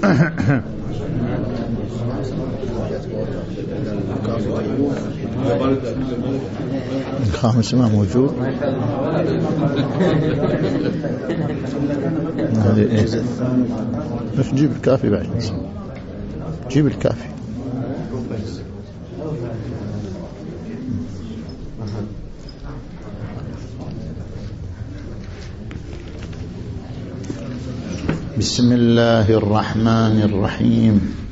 Uh-huh. الخامس ما موجود. بس جيب الكافي بعد. جيب الكافي. بسم الله الرحمن الرحيم.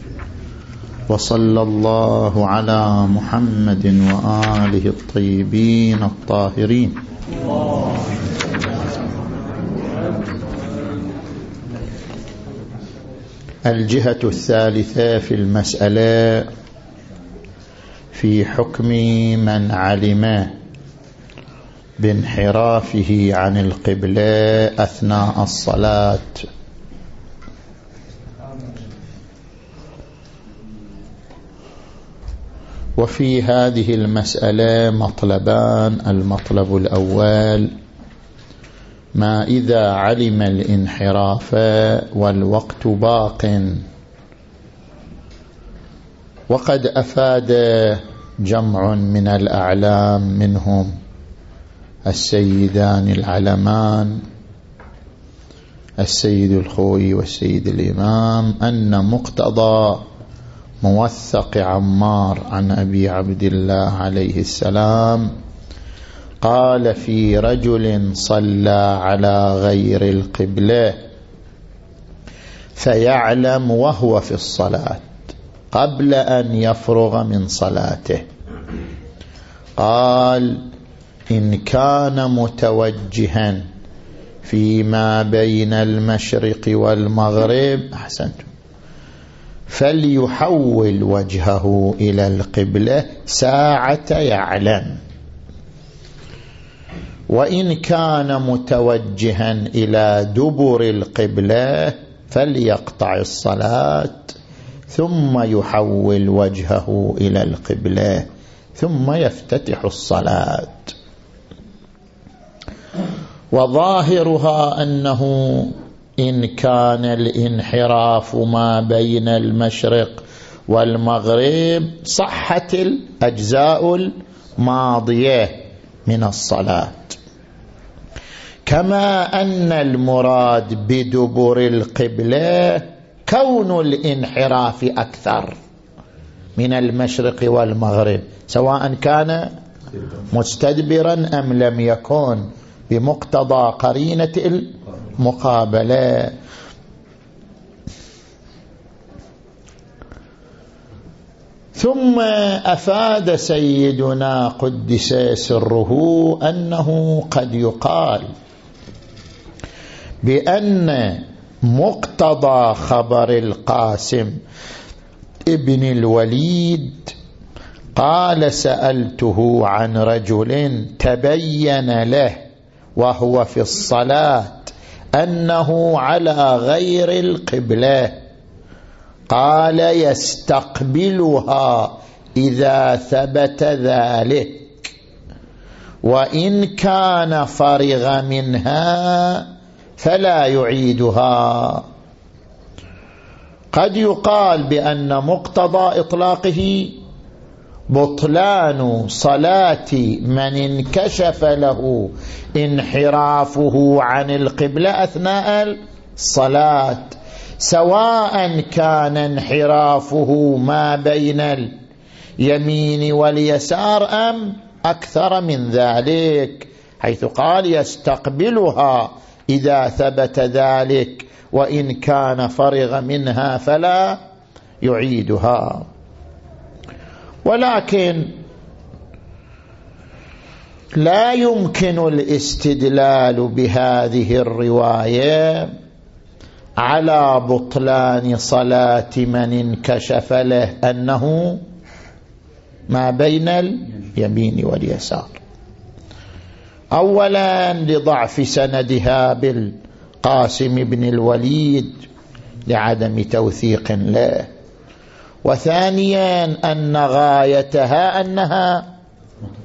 وصلى الله على محمد وآله الطيبين الطاهرين. الجهة الثالثة في المسألة في حكم من علم بانحرافه عن القبلة أثناء الصلاة. وفي هذه المسألة مطلبان. المطلب الأول ما إذا علم الانحراف والوقت باق. وقد أفاد جمع من الأعلام منهم السيدان العلمان السيد الخوي والسيد الإمام أن مقتضى موثق عمار عن أبي عبد الله عليه السلام قال في رجل صلى على غير القبلة فيعلم وهو في الصلاة قبل أن يفرغ من صلاته. قال إن كان متوجها فيما بين المشرق والمغرب أحسنتم. فليحول وجهه إلى القبلة ساعة يعلم. وإن كان متوجها إلى دبر القبلة فليقطع الصلاة ثم يحول وجهه إلى القبلة ثم يفتتح الصلاة. وظاهرها أنه إن كان الانحراف ما بين المشرق والمغرب صحت الأجزاء الماضية من الصلاة. كما أن المراد بدبر القبلة كون الانحراف أكثر من المشرق والمغرب سواء كان مستدبرا أم لم يكن. بمقتضى قرينة المقابلة. ثم أفاد سيدنا قدس سره أنه قد يقال بأن مقتضى خبر القاسم ابن الوليد قال سألته عن رجل تبين له وهو في الصلاة أنه على غير القبلة. قال يستقبلها إذا ثبت ذلك. وإن كان فرغ منها فلا يعيدها. قد يقال بأن مقتضى إطلاقه بطلان صلاة من انكشف له انحرافه عن القبلة أثناء الصلاة سواء كان انحرافه ما بين اليمين واليسار أم أكثر من ذلك حيث قال يستقبلها إذا ثبت ذلك وإن كان فرغ منها فلا يعيدها. ولكن لا يمكن الاستدلال بهذه الرواية على بطلان صلاة من انكشف له أنه ما بين اليمين واليسار. أولا لضعف سندها بالقاسم بن الوليد لعدم توثيق له. وثانيا أن غايتها أنها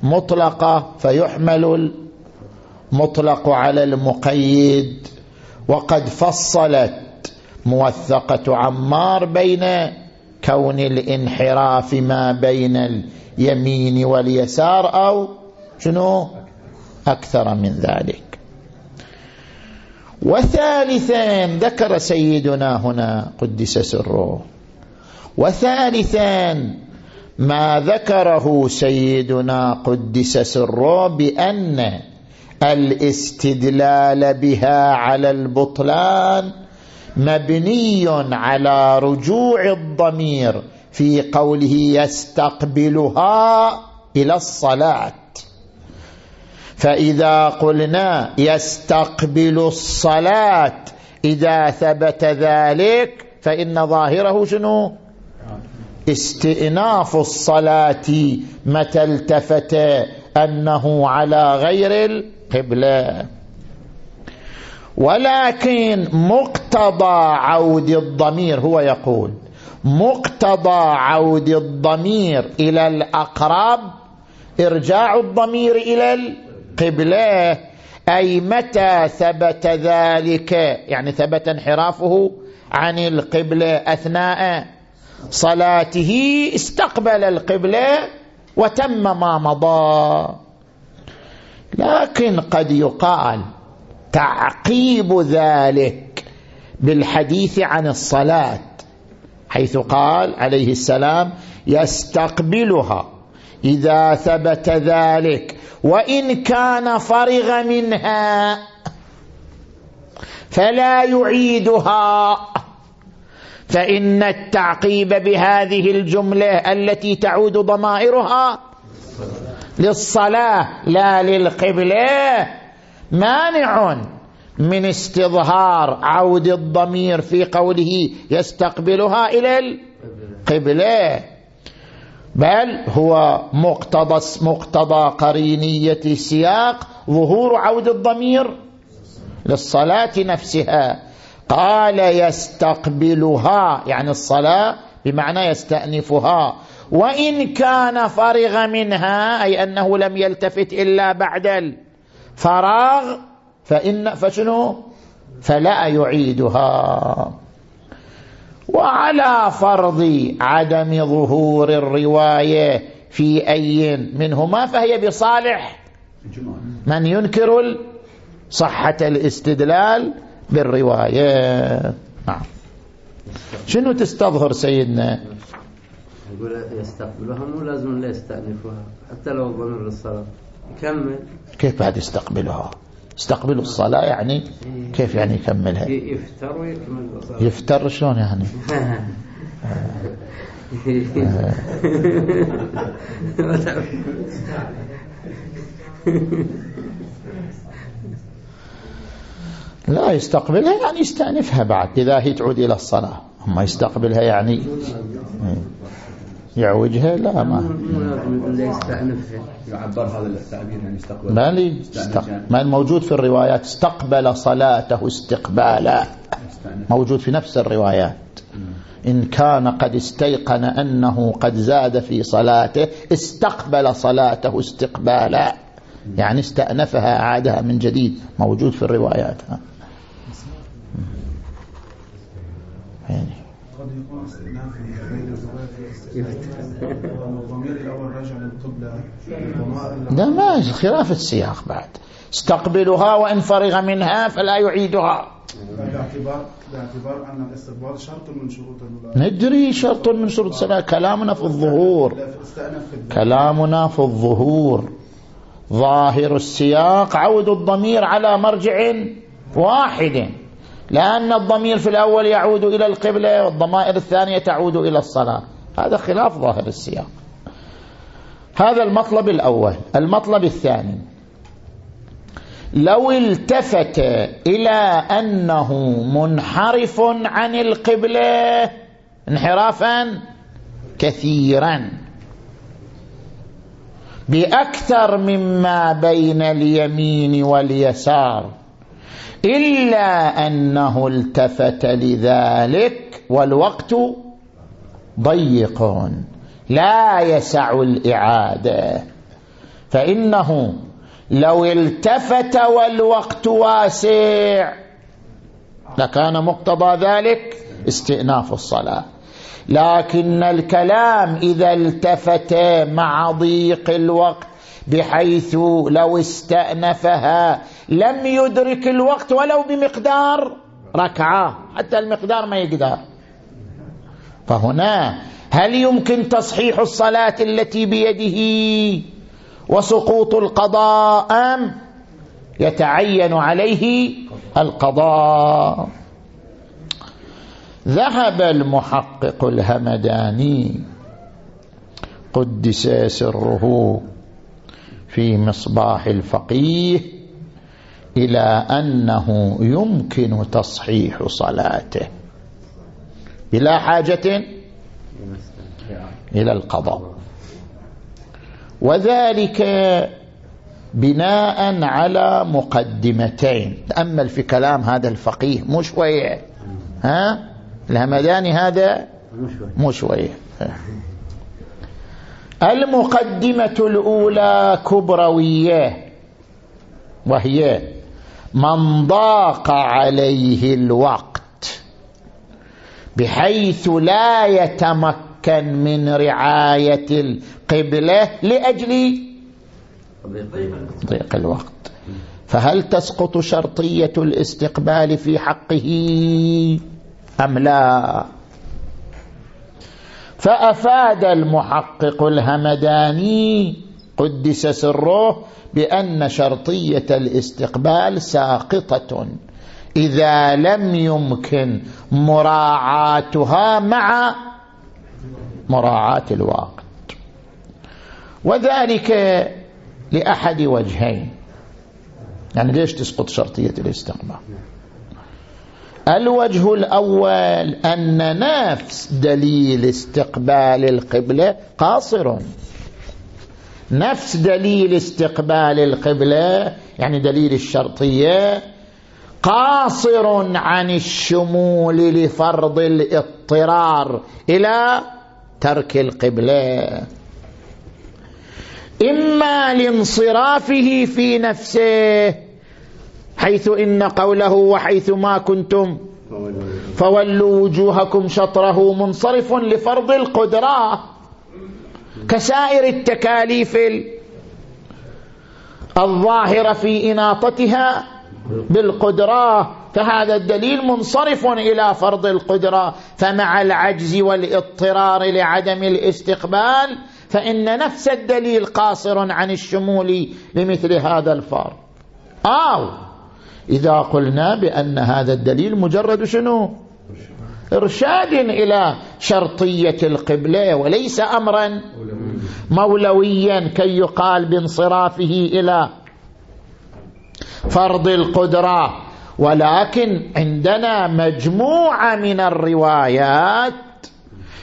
مطلقة فيحمل المطلق على المقيد. وقد فصلت موثقة عمار بين كون الانحراف ما بين اليمين واليسار أو شنو؟ أكثر من ذلك. وثالثا ذكر سيدنا هنا قدس سره. وثالثا ما ذكره سيدنا قدس سره بأن الاستدلال بها على البطلان مبني على رجوع الضمير في قوله يستقبلها إلى الصلاة. فإذا قلنا يستقبل الصلاة إذا ثبت ذلك فإن ظاهره شنو؟ استئناف الصلاة متى التفت أنه على غير القبلة. ولكن مقتضى عود الضمير هو يقول مقتضى عود الضمير إلى الأقرب إرجاع الضمير إلى القبلة أي متى ثبت ذلك يعني ثبت انحرافه عن القبلة أثناء صلاته استقبل القبلة وتم ما مضى. لكن قد يقال تعقيب ذلك بالحديث عن الصلاة حيث قال عليه السلام يستقبلها إذا ثبت ذلك وإن كان فرغ منها فلا يعيدها. فإن التعقيب بهذه الجملة التي تعود ضمائرها للصلاة لا للقبلة مانع من استظهار عود الضمير في قوله يستقبلها إلى القبلة. بل هو مقتضى, مقتضى قرينية السياق ظهور عود الضمير للصلاة نفسها. قال يستقبلها يعني الصلاة بمعنى يستأنفها. وإن كان فرغ منها أي أنه لم يلتفت إلا بعد الفراغ فإن فشنو؟ فلا يعيدها. وعلى فرض عدم ظهور الرواية في أي منهما فهي بصالح. من ينكر صحة الاستدلال بالرواية نعم. شنو تستظهر سيدنا؟ يقول يستقبلها مو لازم لا يستأنفها حتى لو ضمن للصلاة يكمل. كيف بعد يستقبلها؟ استقبل الصلاة يعني كيف يعني يكملها؟ يفتر ويكمل الصلاة يفتر شلون يعني؟ لا يستقبلها يعني يستأنفها بعد إذا هي تعود إلى الصلاة. أما يستقبلها يعني يعوجها لا ما. يعبر هذا التعبير يعني استقبل ما لي ما الموجود في الروايات استقبل صلاته استقبالا. موجود في نفس الروايات. إن كان قد استيقن أنه قد زاد في صلاته استقبل صلاته استقبالا. يعني استأنفها عادها من جديد موجود في الروايات. ها. يعني قد يكون راجع لا ما خلاف السياق بعد. استقبلها وإن فرغ منها فلا يعيدها. باعتبار باعتبار أن الاستقبال شرط من شروط ندري شرط من شروط كلامنا في الظهور. كلامنا في الظهور. ظاهر السياق عود الضمير على مرجع واحد. لأن الضمير في الأول يعود إلى القبلة والضمائر الثانية تعود إلى الصلاة. هذا خلاف ظاهر السياق. هذا المطلب الأول. المطلب الثاني. لو التفت إلى أنه منحرف عن القبلة انحرافا كثيرا. بأكثر مما بين اليمين واليسار. إلا أنه التفت لذلك والوقت ضيق. لا يسع الإعادة. فإنه لو التفت والوقت واسع لكان مقتضى ذلك استئناف الصلاة. لكن الكلام إذا التفت مع ضيق الوقت بحيث لو استأنفها لم يدرك الوقت ولو بمقدار ركعة حتى المقدار ما يقدر. فهنا هل يمكن تصحيح الصلاة التي بيده وسقوط القضاء أم يتعين عليه القضاء؟ ذهب المحقق الهمداني قدس سره في مصباح الفقيه إلى أنه يمكن تصحيح صلاته. بلا حاجة إلى القضاء. وذلك بناء على مقدمتين. تأمل في كلام هذا الفقيه مو شوية. ها؟ الهمداني هذا مو شوية. المقدمة الأولى كبروية. وهي من ضاق عليه الوقت بحيث لا يتمكن من رعاية القبلة لأجل ضيق الوقت. فهل تسقط شرطية الاستقبال في حقه أم لا؟ فأفاد المحقق الهمداني قدس سره بأن شرطية الاستقبال ساقطة إذا لم يمكن مراعاتها مع مراعاة الوقت. وذلك لأحد وجهين. يعني ليش تسقط شرطية الاستقبال؟ الوجه الأول أن نفس دليل استقبال القبلة قاصر. نفس دليل استقبال القبلة يعني دليل الشرطية قاصر عن الشمول لفرض الاضطرار إلى ترك القبلة. إما لانصرافه في نفسه حيث إن قوله وحيث ما كنتم فولوا وجوهكم شطره منصرف لفرض القدرة كسائر التكاليف الظاهرة في إناطتها بالقدرة فهذا الدليل منصرف إلى فرض القدرة. فمع العجز والاضطرار لعدم الاستقبال فإن نفس الدليل قاصر عن الشمول لمثل هذا الفرض. أو! إذا قلنا بأن هذا الدليل مجرد شنو؟ إرشاد إلى شرطية القبلة وليس أمرا مولويا كي يقال بانصرافه إلى فرض القدرة. ولكن عندنا مجموعة من الروايات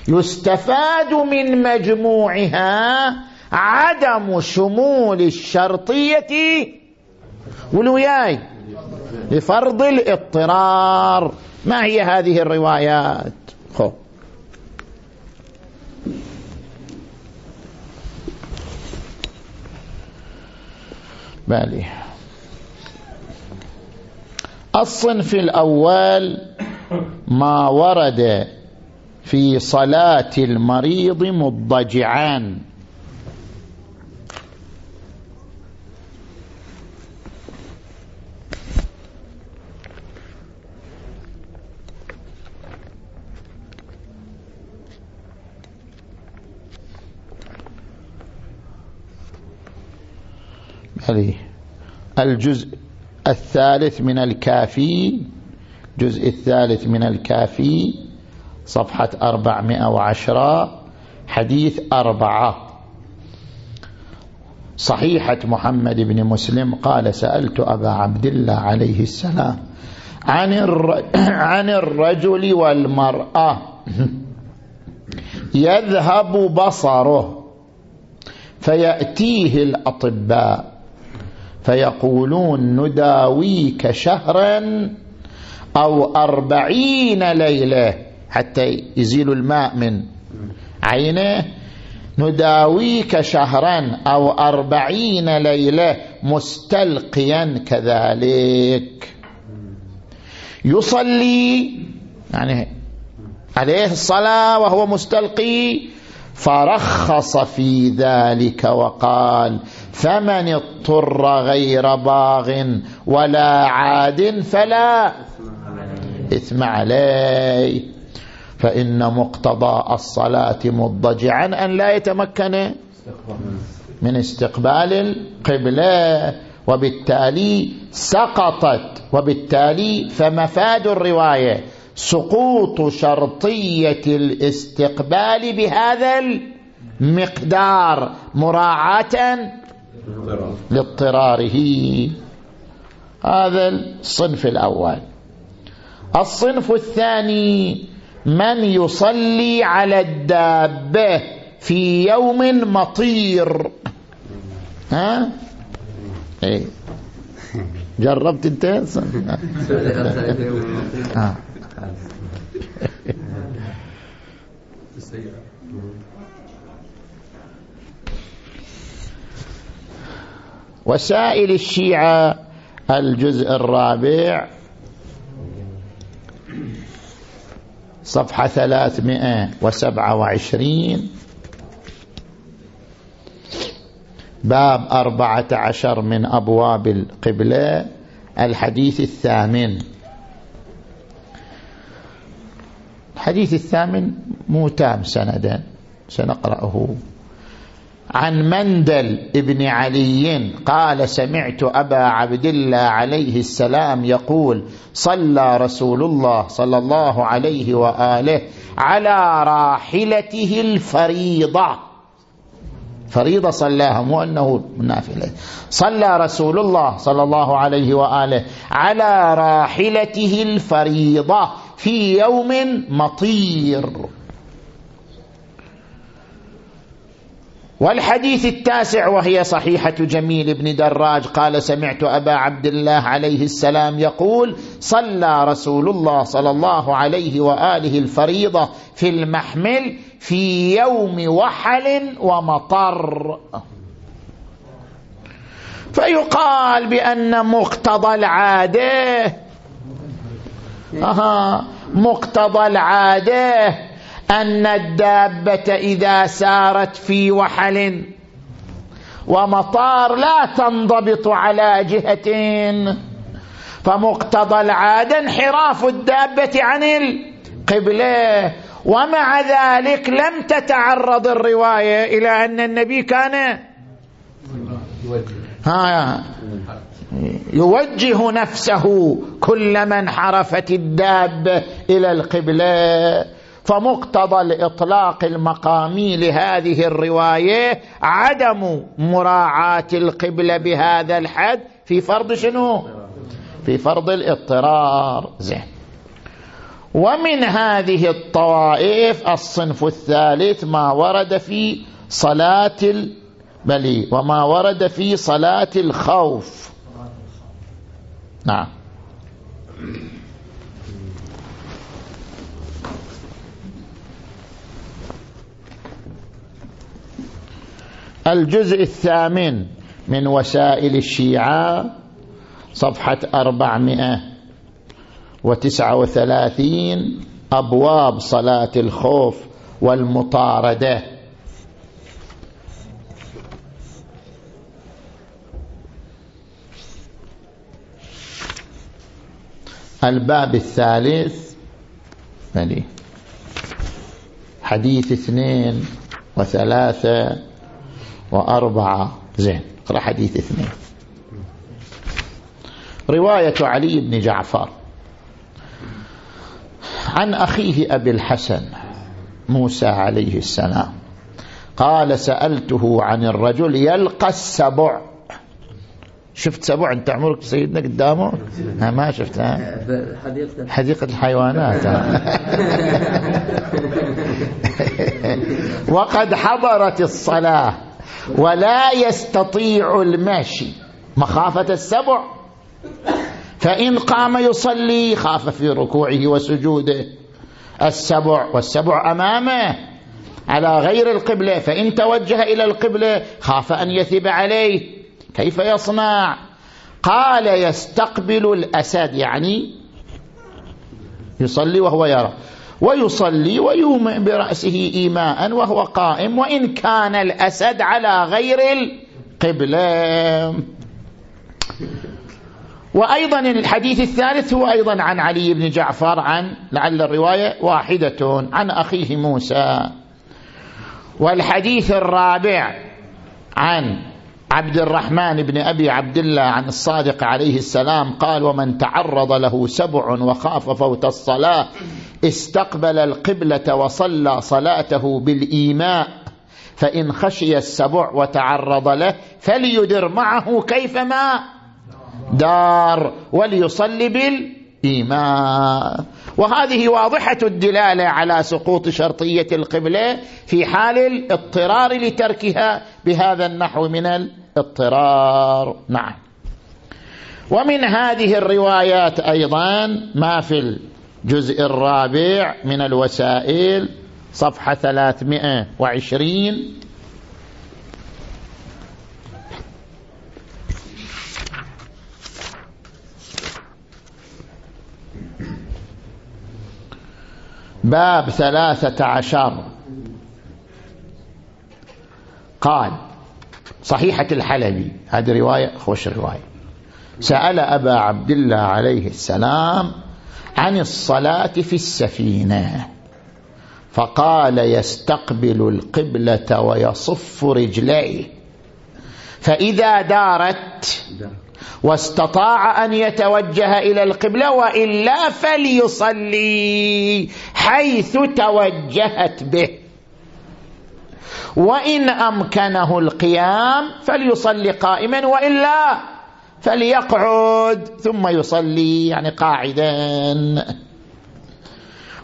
يستفاد من مجموعها عدم شمول الشرطية. ولوياي؟ لفرض الاضطرار. ما هي هذه الروايات؟ خو بالي. الصنف الأول ما ورد في صلاة المريض مضجعان هذه الجزء الثالث من الكافي الجزء الثالث من الكافي صفحة أربعمائة وعشرة حديث أربعة. صحيحة محمد بن مسلم قال سألت أبا عبد الله عليه السلام عن, عن الرجل والمرأة. يذهب بصره فيأتيه الأطباء. فيقولون نداويك شهرا أو أربعين ليلة حتى يزيل الماء من عينه. نداويك شهرا أو أربعين ليلة مستلقيا كذلك. يصلي يعني عليه الصلاة وهو مستلقي فرخص في ذلك وقال فمن اضطر غير باغ ولا عاد فلا إثم عليه. فإن مقتضى الصلاة مضجعا أن لا يتمكن من استقبال القبلة وبالتالي سقطت وبالتالي فمفاد الرواية. سقوط شرطية الاستقبال بهذا المقدار مراعاة لاضطراره. هذا الصنف الأول. الصنف الثاني من يصلي على الدابة في يوم مطير. ها؟ إيه. جربت انت؟ آه. وسائل الشيعة الجزء الرابع صفحة ثلاثمائة وسبعة وعشرين باب أربعة عشر من أبواب القبلة الحديث الثامن. الحديث الثامن مو تام سندا سنقرأه. عن مندل ابن علي قال سمعت أبا عبد الله عليه السلام يقول صلى رسول الله صلى الله عليه وآله على راحلته الفريضة. فريضة صلاها مو أنه نافلة صلى رسول الله صلى الله عليه وآله على راحلته الفريضة. في يوم مطير. والحديث التاسع وهي صحيحة جميل بن دراج قال سمعت أبا عبد الله عليه السلام يقول صلى رسول الله صلى الله عليه وآله الفريضة في المحمل في يوم وحل ومطر فيقال بأن مقتضى العادة أها مقتضى العادة أن الدابة إذا سارت في وحل ومطار لا تنضبط على جهتين فمقتضى العادة انحراف الدابة عن القبلة. ومع ذلك لم تتعرض الرواية إلى أن النبي كان ها يوجه نفسه كلما انحرفت الدابة إلى القبلة. فمقتضى الإطلاق المقامي لهذه الرواية عدم مراعاة القبلة بهذا الحد في فرض شنو؟ في فرض الاضطرار. زين. ومن هذه الطوائف الصنف الثالث ما ورد في صلاة البلي وما ورد في صلاة الخوف. نعم. الجزء الثامن من وسائل الشيعة صفحة أربعمائة وتسعة وثلاثين أبواب صلاة الخوف والمطاردة. الباب الثالث. حديث اثنين وثلاثة وأربعة. زين اقرأ حديث اثنين. رواية علي بن جعفر. عن أخيه أبي الحسن موسى عليه السلام. قال سألته عن الرجل يلقى السبع. شفت سبع انت عمرك سيدنا قدامه؟ ها ما شفتها حديقة حديقة الحيوانات. وقد حضرت الصلاة ولا يستطيع المشي مخافة السبع. فإن قام يصلي خاف في ركوعه وسجوده. السبع والسبع أمامه على غير القبلة. فإن توجه إلى القبلة خاف أن يثب عليه. كيف يصنع؟ قال يستقبل الأسد يعني يصلي وهو يرى ويصلي ويومئ برأسه إيماء وهو قائم وإن كان الأسد على غير القبلة. وأيضا الحديث الثالث هو أيضا عن علي بن جعفر عن لعل الرواية واحدة عن أخيه موسى. والحديث الرابع عن عبد الرحمن بن أبي عبد الله عن الصادق عليه السلام قال ومن تعرض له سبع وخاف فوت الصلاة استقبل القبلة وصلى صلاته بالإيماء فإن خشي السبع وتعرض له فليدر معه كيفما دار وليصلي بالإيماء. وهذه واضحة الدلالة على سقوط شرطية القبلة في حال الاضطرار لتركها بهذا النحو من الاضطرار. نعم. ومن هذه الروايات أيضا ما في الجزء الرابع من الوسائل صفحة 320 باب ثلاثة عشر. قال صحيحة الحلبي. هذه رواية خوش رواية. سأل أبا عبد الله عليه السلام عن الصلاة في السفينة فقال يستقبل القبلة ويصف رجليه فإذا دارت واستطاع أن يتوجه إلى القبلة وإلا فليصلي حيث توجهت به. وإن أمكنه القيام فليصلي قائما وإلا فليقعد ثم يصلي يعني قاعدا.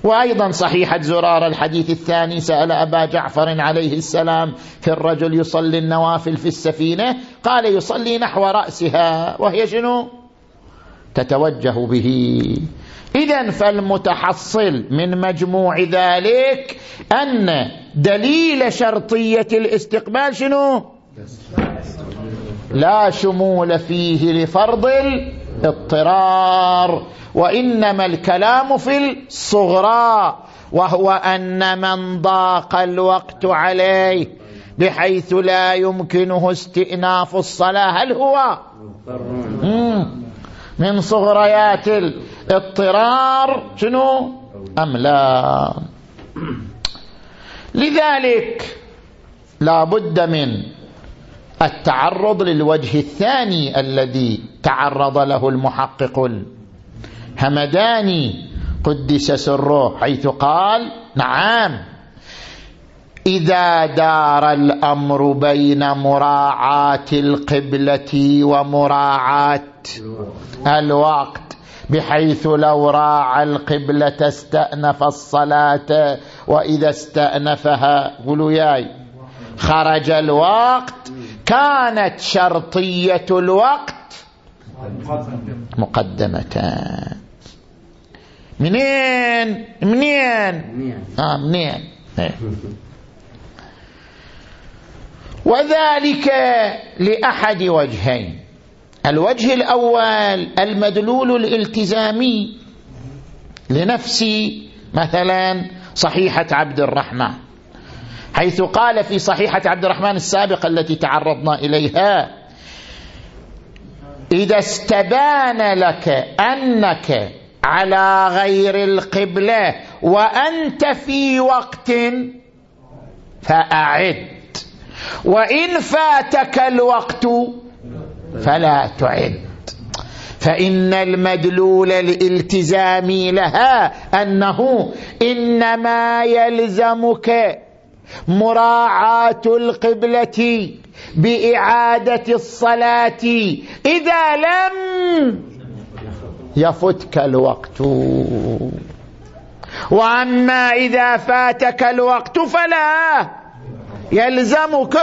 وأيضا صحيحة زرار الحديث الثاني سأل أبا جعفر عليه السلام في الرجل يصلي النوافل في السفينة؟ قال يصلي نحو رأسها وهي شنو؟ تتوجه به. إذا فالمتحصل من مجموع ذلك أن دليل شرطية الاستقبال شنو؟ لا شمول فيه لفرض الاضطرار وإنما الكلام في الصغرى وهو أن من ضاق الوقت عليه بحيث لا يمكنه استئناف الصلاة هل هو؟ من صغريات الاضطرار شنو؟ أم لا؟ لذلك لا بد من التعرض للوجه الثاني الذي تعرض له المحقق الهمداني قدس سره حيث قال نعم. إذا دار الأمر بين مراعاة القبلة ومراعاة الوقت بحيث لو راعى القبلة استأنف الصلاة وإذا استأنفها قولوا ياي خرج الوقت كانت شرطية الوقت مقدمتان منين؟ منين؟ آه منين؟ إيه. وذلك لأحد وجهين. الوجه الأول المدلول الالتزامي لنفس مثلا صحيحة عبد الرحمن. حيث قال في صحيحة عبد الرحمن السابقة التي تعرضنا إليها إذا استبان لك أنك على غير القبلة وأنت في وقت فأعد وإن فاتك الوقت فلا تعد فإن المدلول الالتزامي لها أنه إنما يلزمك مراعاة القبلة بإعادة الصلاة. إذا لم يفتك الوقت. وأما إذا فاتك الوقت فلا يلزمك.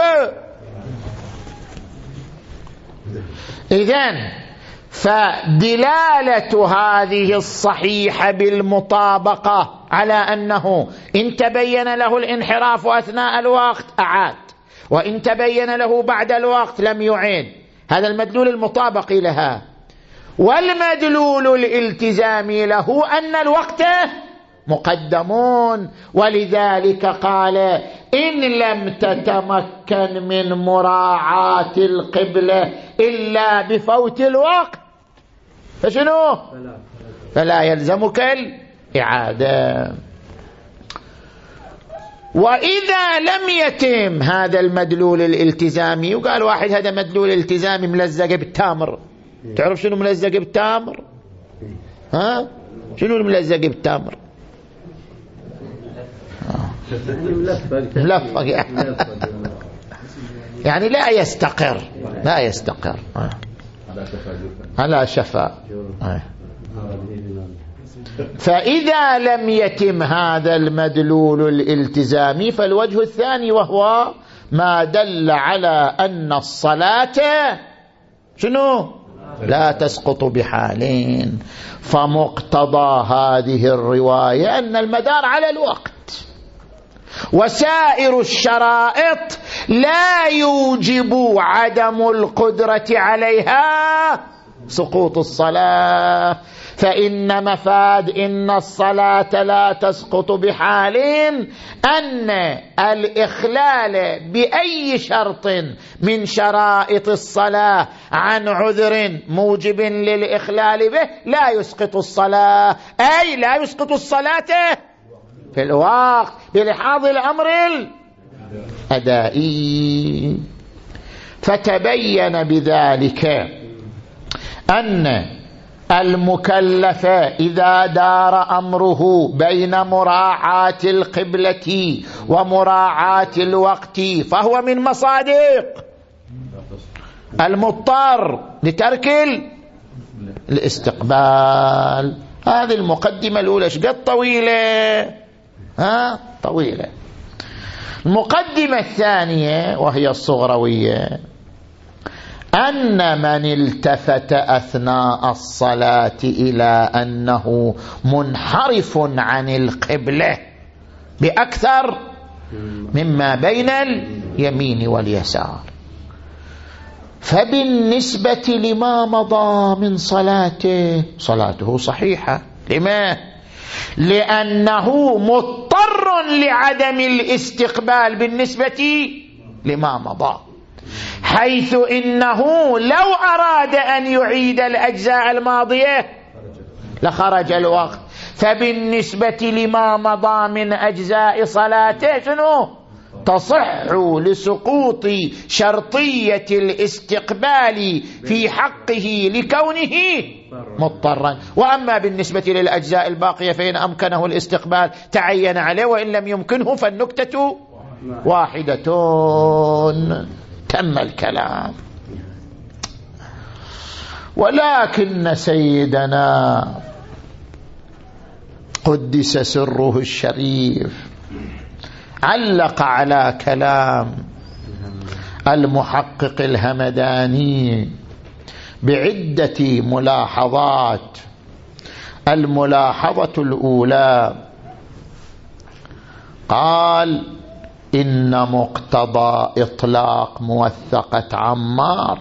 إذن فدلالة هذه الصحيحة بالمطابقة على أنه إن تبين له الانحراف أثناء الوقت أعاد. وإن تبين له بعد الوقت لم يعيد هذا المدلول المطابق لها. والمدلول الالتزامي له أن الوقت مقدمون. ولذلك قال إن لم تتمكن من مراعاة القبلة إلا بفوت الوقت. فشنو؟ فلا. يلزمك الإعادة وإذا لم يتم هذا المدلول الالتزامي وقال واحد هذا مدلول التزامي ملزق بالتامر تعرف شنو ملزق بالتامر ها؟ شنو الملزق بالتامر ملفق يعني لا يستقر لا يستقر. على شفاء. فإذا لم يتم هذا المدلول الالتزامي فالوجه الثاني وهو ما دل على أن الصلاة شنو؟ لا تسقط بحالين. فمقتضى هذه الرواية أن المدار على الوقت. وسائر الشرائط لا يوجب عدم القدرة عليها سقوط الصلاة. فإن مفاد إن الصلاة لا تسقط بحال أن الإخلال بأي شرط من شرائط الصلاة عن عذر موجب للإخلال به لا يسقط الصلاة. أي لا يسقط الصلاة في الوقت بلحاظ الأمر الأدائي. فتبين بذلك أن المكلف إذا دار أمره بين مراعاة القبلة ومراعاة الوقت فهو من مصادق. المضطر لترك الاستقبال. هذه المقدمة الأولى شقد طويلة؟ ها؟ طويلة. المقدمة الثانية وهي الصغروية. أن من التفت أثناء الصلاة إلى أنه منحرف عن القبلة بأكثر مما بين اليمين واليسار. فبالنسبة لما مضى من صلاته صلاته صحيحة. لما؟ لأنه مضطر لعدم الاستقبال بالنسبة لما مضى. حيث إنه لو أراد أن يعيد الأجزاء الماضية لخرج الوقت. فبالنسبة لما مضى من أجزاء صلاته شنو؟ تصح لسقوط شرطية الاستقبال في حقه لكونه مضطرا. وأما بالنسبة للأجزاء الباقية فإن أمكنه الاستقبال تعين عليه وإن لم يمكنه فالنكتة واحدة. تم الكلام. ولكن سيدنا قدس سره الشريف علق على كلام المحقق الهمداني بعدة ملاحظات. الملاحظة الأولى قال إن مقتضى إطلاق موثقة عمار.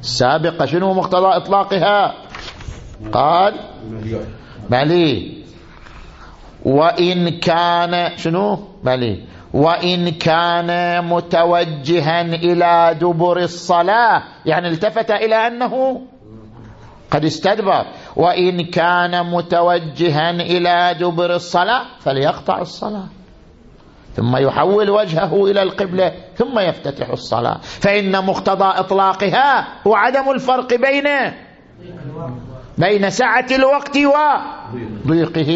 سابقة شنو مقتضى إطلاقها؟ قال بلي وإن كان شنو؟ بلي وإن كان متوجها إلى دبر الصلاة يعني التفت إلى أنه قد استدبر. وإن كان متوجها إلى دبر الصلاة فليقطع الصلاة. ثم يحول وجهه إلى القبلة ثم يفتتح الصلاة. فإن مقتضى إطلاقها هو عدم الفرق بين بين سعة الوقت وضيقه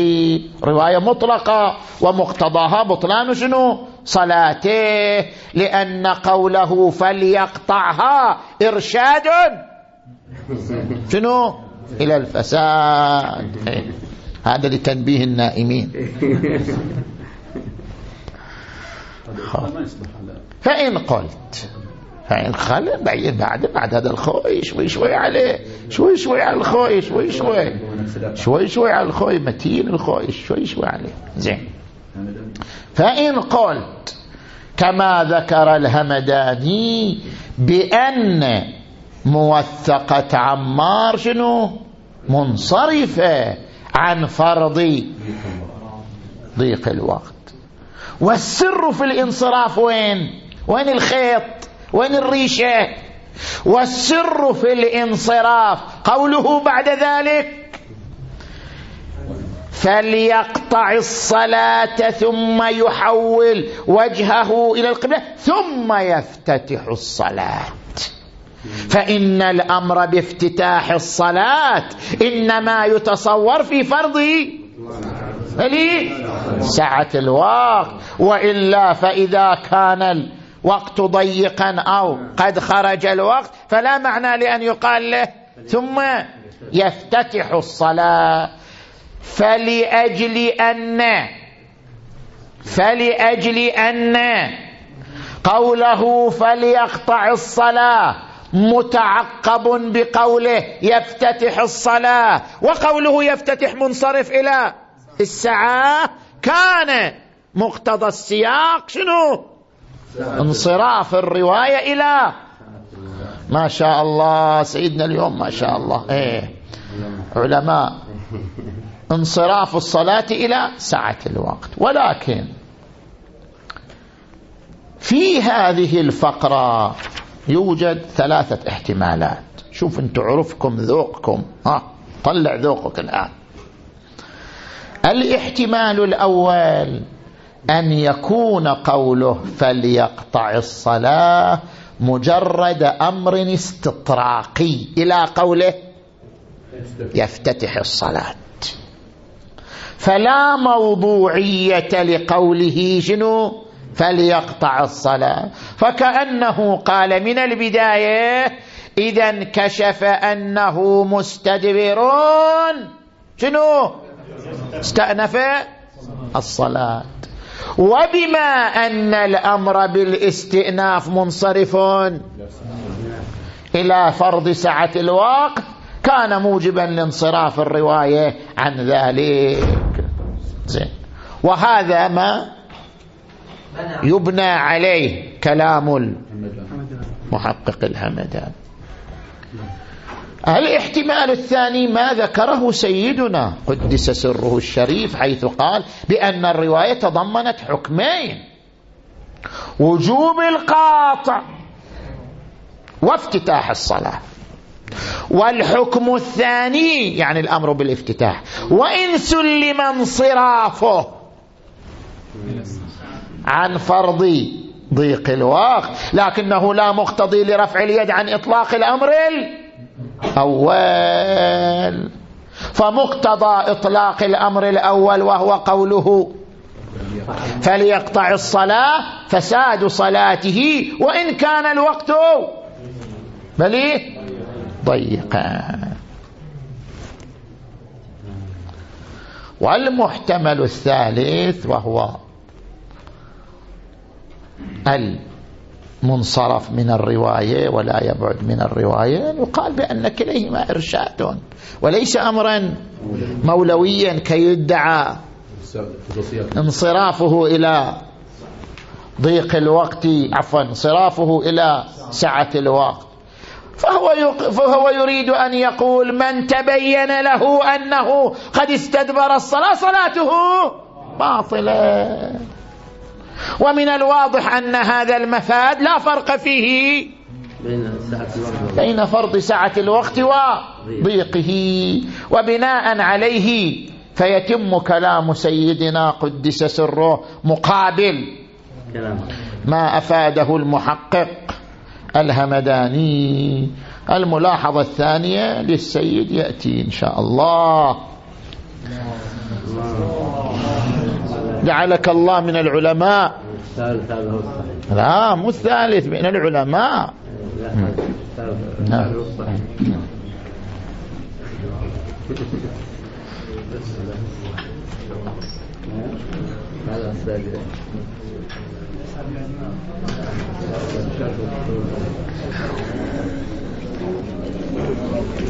رواية مطلقة. ومقتضاها بطلان شنو؟ صلاته. لأن قوله فليقطعها إرشاد شنو؟ إلى الفساد. هذا لتنبيه النائمين. فإن قلت فإن خل بعد بعد هذا الخوي شوي شوي عليه شوي شوي على الخوي شوي شوي. شوي شوي على الخوي متين الخوي شوي شوي عليه. زين. فإن قلت كما ذكر الهمداني بأن موثقة عمار شنو؟ منصرفة عن فرض ضيق الوقت. والسر في الانصراف وين؟ وين الخيط؟ وين الريشة؟ والسر في الانصراف. قوله بعد ذلك فليقطع الصلاة ثم يحول وجهه إلى القبلة ثم يفتتح الصلاة. فإن الأمر بافتتاح الصلاة إنما يتصور في فرض سعة الوقت وإلا فإذا كان الوقت ضيقا أو قد خرج الوقت فلا معنى لأن يقال له. ثم يفتتح الصلاة. فلأجل أن فلأجل أن قوله فليقطع الصلاة متعقب بقوله يفتتح الصلاة وقوله يفتتح منصرف إلى الساعة كان مقتضى السياق شنو؟ انصراف الرواية إلى ما شاء الله سيدنا اليوم ما شاء الله. إيه. علماء انصراف الصلاة إلى سعة الوقت. ولكن في هذه الفقرة يوجد ثلاثة احتمالات. شوف أنتم عرفكم ذوقكم. ها طلع ذوقك الآن. الاحتمال الأول أن يكون قوله فليقطع الصلاة مجرد أمر استطراقي إلى قوله يفتتح الصلاة. فلا موضوعية لقوله شنو؟ فليقطع الصلاة. فكأنه قال من البداية إذا انكشف أنه مستدبرون. شنو؟ استأنف الصلاة. وبما أن الأمر بالاستئناف منصرف إلى فرض سعة الوقت كان موجبا لانصراف الرواية عن ذلك. زين. وهذا ما يبنى عليه كلام المحقق الهمدان الاحتمال الثاني ما ذكره سيدنا قدس سره الشريف حيث قال بأن الرواية تضمنت حكمين وجوب القاطع وافتتاح الصلاة والحكم الثاني يعني الأمر بالافتتاح وإن سلم انصرافه عن فرض ضيق الوقت لكنه لا مقتضي لرفع اليد عن إطلاق الأمر الأول فمقتضى إطلاق الأمر الأول وهو قوله فليقطع الصلاة فساد صلاته وإن كان الوقت بل ضيقا. والمحتمل الثالث وهو المنصرف من الرواية ولا يبعد من الرواية يقال بأن كليهما إرشاد. وليس أمرا مولويا كي يدعى انصرافه إلى ضيق الوقت عفوا انصرافه إلى سعة الوقت. فهو, فهو يريد أن يقول من تبين له أنه قد استدبر الصلاة صلاته باطلة. ومن الواضح أن هذا المفاد لا فرق فيه بين فرض سعة الوقت وضيقه. وبناء عليه فيتم كلام سيدنا قدس سره مقابل ما أفاده المحقق الهمداني. الملاحظة الثانية للسيد يأتي إن شاء الله. جعلك الله من العلماء. لا مو الثالث من العلماء. نعم هذا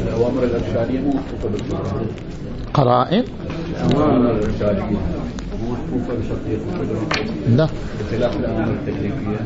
الأوامر الإرشادية مو قرائن؟ الأوامر الإرشادية. مو محفوفة بشرطية القدرة لا. بخلاف التكليفية